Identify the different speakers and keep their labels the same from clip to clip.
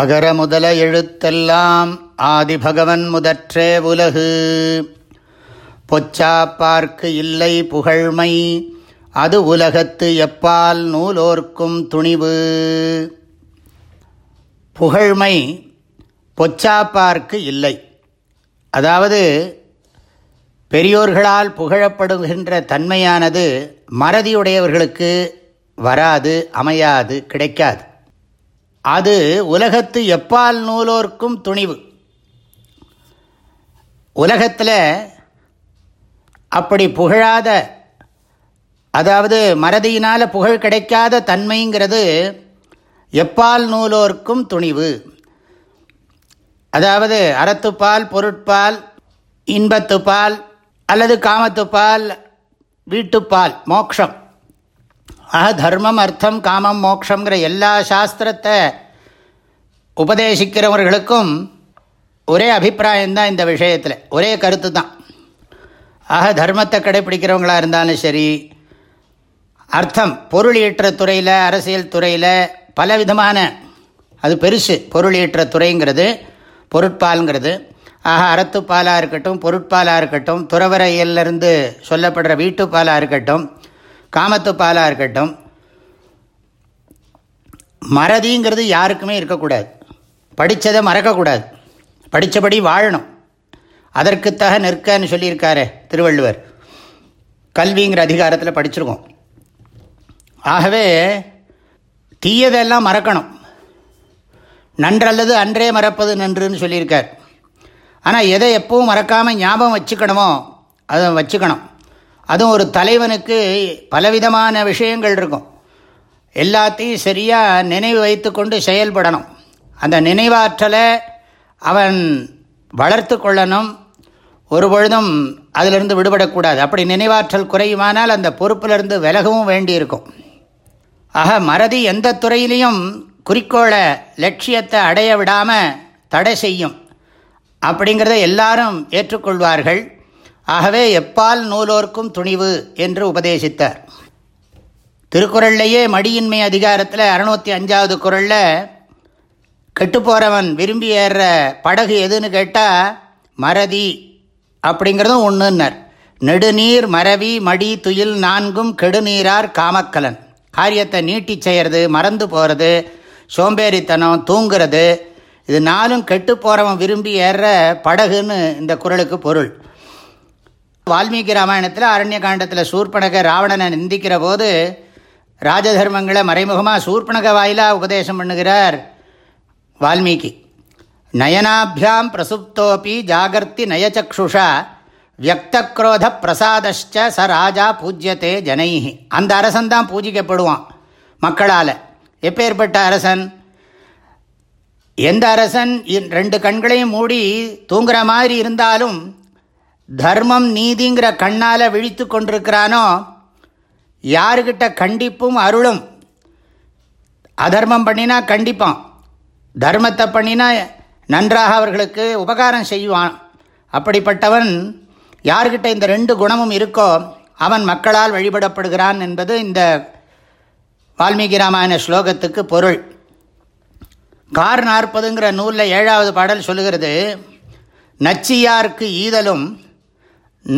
Speaker 1: அகர முதல எழுத்தெல்லாம் ஆதிபகவன் முதற்றே உலகு பொச்சா பார்க்கு இல்லை புகழ்மை அது உலகத்து எப்பால் நூலோர்க்கும் துணிவு புகழ்மை பொச்சா பார்க்கு இல்லை அதாவது பெரியோர்களால் புகழப்படுகின்ற தன்மையானது மறதியுடையவர்களுக்கு வராது அமையாது கிடைக்காது அது உலகத்து எப்பால் நூலோர்க்கும் துணிவு உலகத்தில் அப்படி புகழாத அதாவது மறதியினால் புகழ் கிடைக்காத தன்மைங்கிறது எப்பால் நூலோர்க்கும் துணிவு அதாவது அறத்துப்பால் பொருட்பால் இன்பத்துப்பால் அல்லது காமத்துப்பால் வீட்டுப்பால் மோக்ஷம் ஆக தர்மம் அர்த்தம் காமம் மோக்ஷங்கிற எல்லா சாஸ்திரத்தை உபதேசிக்கிறவர்களுக்கும் ஒரே அபிப்பிராயம்தான் இந்த விஷயத்தில் ஒரே கருத்து தான் ஆக தர்மத்தை கடைப்பிடிக்கிறவங்களாக இருந்தாலும் சரி அர்த்தம் பொருள் ஈற்ற துறையில் அரசியல் துறையில் பலவிதமான அது பெருசு பொருள் ஈற்ற துறைங்கிறது பொருட்பால்ங்கிறது ஆக அறத்துப்பாலாக இருக்கட்டும் பொருட்பாலாக இருக்கட்டும் துறவரையிலிருந்து சொல்லப்படுற வீட்டுப்பாலாக இருக்கட்டும் காமத்துப்பாலாக இருக்கட்டும் மறதிங்கிறது யாருக்குமே இருக்கக்கூடாது படித்ததை மறக்கக்கூடாது படித்தபடி வாழணும் அதற்குத்தக நிற்கன்னு சொல்லியிருக்காரு திருவள்ளுவர் கல்விங்கிற அதிகாரத்தில் படிச்சிருக்கோம் ஆகவே தீயதெல்லாம் மறக்கணும் நன்றல்லது அன்றே மறப்பது நன்றுன்னு சொல்லியிருக்கார் ஆனால் எதை எப்பவும் மறக்காமல் ஞாபகம் வச்சுக்கணுமோ அதை வச்சுக்கணும் அதுவும் ஒரு தலைவனுக்கு பலவிதமான விஷயங்கள் இருக்கும் எல்லாத்தையும் சரியாக நினைவு வைத்து கொண்டு செயல்படணும் அந்த நினைவாற்றலை அவன் வளர்த்து கொள்ளணும் ஒரு பொழுதும் அதிலிருந்து விடுபடக்கூடாது அப்படி நினைவாற்றல் குறையுமானால் அந்த பொறுப்பிலிருந்து விலகவும் வேண்டியிருக்கும் ஆக மறதி எந்த துறையிலையும் குறிக்கோளை லட்சியத்தை அடைய விடாமல் தடை செய்யும் அப்படிங்கிறத எல்லாரும் ஏற்றுக்கொள்வார்கள் ஆகவே எப்பால் நூலோர்க்கும் துணிவு என்று உபதேசித்தார் திருக்குறள்லேயே மடியின்மை அதிகாரத்தில் அறுநூற்றி அஞ்சாவது குரலில் கெட்டு போகிறவன் விரும்பி ஏறுற படகு எதுன்னு கேட்டால் மறதி அப்படிங்கிறதும் ஒன்றுன்னர் நெடுநீர் மரவி மடி துயில் நான்கும் கெடுநீரார் காமக்கலன் காரியத்தை நீட்டி செய்கிறது மறந்து போகிறது சோம்பேறித்தனம் தூங்கிறது இது நாளும் கெட்டு போகிறவன் விரும்பி ஏற படகுன்னு இந்த குரலுக்கு பொருள் வால்மீகி ராமாயணத்தில் அரண்ய காண்டத்தில் சூர்பனக ராவணனை நிந்திக்கிற போது ராஜதர்மங்களை மறைமுகமாக சூர்பனக வாயிலாக உபதேசம் பண்ணுகிறார் வால்மீகி நயனாபியாம் பிரசுப்தோபி ஜாகர்த்தி நயச்சக்ஷுஷா வியக்தக்ரோத பிரசாதஷ்ட ச ராஜா பூஜ்யத்தே ஜனைஹி அந்த அரசன் தான் பூஜிக்கப்படுவான் மக்களால் எப்பேற்பட்ட அரசன் எந்த அரசன் ரெண்டு கண்களையும் மூடி தூங்குற மாதிரி இருந்தாலும் தர்மம் நீதிங்கிற கண்ணால் விழித்து கொண்டிருக்கிறானோ யாருக்கிட்ட கண்டிப்பும் அருளும் அதர்மம் பண்ணினா கண்டிப்பான் தர்மத்தை பண்ணினா நன்றாக அவர்களுக்கு உபகாரம் செய்வான் அப்படிப்பட்டவன் யார்கிட்ட இந்த ரெண்டு குணமும் இருக்கோ அவன் மக்களால் வழிபடப்படுகிறான் என்பது இந்த வால்மீகி ராமாயண ஸ்லோகத்துக்கு பொருள் கார் நாற்பதுங்கிற நூலில் ஏழாவது பாடல் சொல்லுகிறது நச்சியார்க்கு ஈதலும்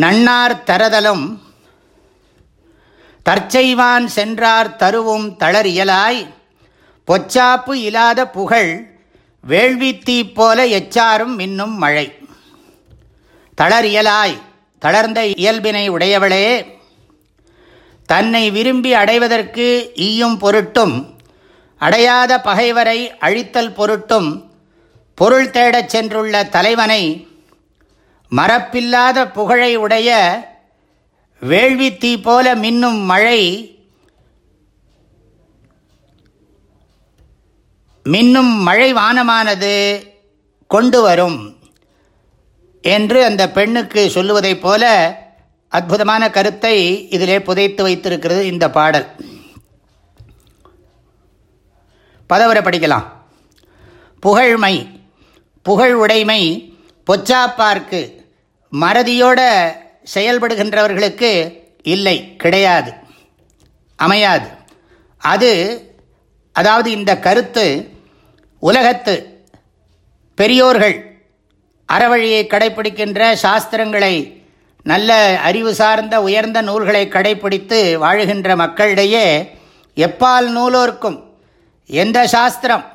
Speaker 1: நன்னார் தரதலும் தற்செய்வான் சென்றார் தருவும் தளர் இயலாய் பொச்சாப்பு இல்லாத புகழ் வேள்வித்தீ போல எச்சாரும் மின்னும் மழை தளர் இயலாய் தளர்ந்த இயல்பினை உடையவளே தன்னை விரும்பி அடைவதற்கு ஈயும் பொருட்டும் அடையாத பகைவரை அழித்தல் பொருட்டும் பொருள் தேடச் சென்றுள்ள தலைவனை மரப்பில்லாத புகழை உடைய வேள்வி தீ போல மின்னும் மழை மின்னும் மழை வானமானது கொண்டு வரும் என்று அந்த பெண்ணுக்கு சொல்லுவதைப் போல அற்புதமான கருத்தை இதிலே புதைத்து வைத்திருக்கிறது இந்த பாடல் பதவரை படிக்கலாம் புகழ்மை புகழ் உடைமை பொச்சாப்பார்க்கு மறதியோட செயல்படுகின்றவர்களுக்கு இல்லை கிடையாது அமையாது அது அதாவது இந்த கருத்து உலகத்து பெரியோர்கள் அறவழியை கடைபிடிக்கின்ற சாஸ்திரங்களை நல்ல அறிவு சார்ந்த உயர்ந்த நூல்களை கடைபிடித்து வாழ்கின்ற மக்களிடையே எப்பால் நூலோர்க்கும் எந்த சாஸ்திரம்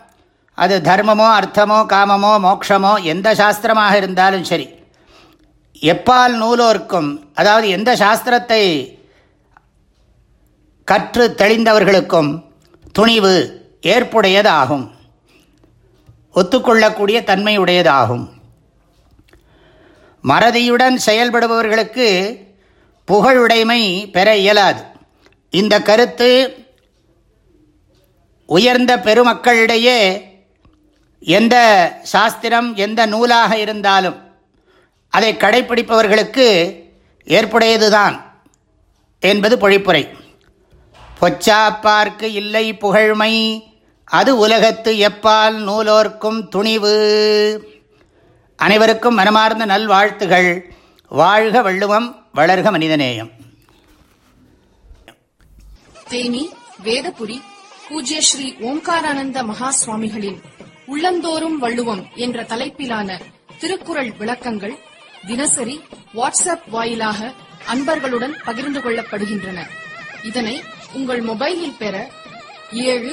Speaker 1: அது தர்மமோ அர்த்தமோ காமமோ மோக்ஷமோ எந்த சாஸ்திரமாக இருந்தாலும் சரி எப்பால் நூலோர்க்கும் அதாவது எந்த சாஸ்திரத்தை கற்று தெளிந்தவர்களுக்கும் துணிவு ஏற்புடையதாகும் ஒத்துக்கொள்ளக்கூடிய தன்மையுடையதாகும் மறதியுடன் செயல்படுபவர்களுக்கு புகழுடைமை பெற இயலாது இந்த கருத்து உயர்ந்த பெருமக்களிடையே எந்த சாஸ்திரம் எந்த நூலாக இருந்தாலும் அதை கடைபிடிப்பவர்களுக்கு ஏற்புடையதுதான் என்பது பொழிப்புரை பொச்சா பார்க்கு இல்லை புகழ்மை அது உலகத்து எப்பால் நூலோர்க்கும் துணிவு அனைவருக்கும் மனமார்ந்த நல்வாழ்த்துகள் வாழ்க வள்ளுவம் வளர்க மனிதநேயம் தேனி வேதபுடி பூஜ்ய ஸ்ரீ ஓம்காரானந்த மகா சுவாமிகளின் உள்ளந்தோறும் வள்ளுவம் என்ற தலைப்பிலான திருக்குறள் விளக்கங்கள் தினசரி வாட்ஸ்அப் வாயிலாக அன்பர்களுடன் பகிர்ந்து கொள்ளப்படுகின்றன இதனை உங்கள் மொபைலில் பெற ஏழு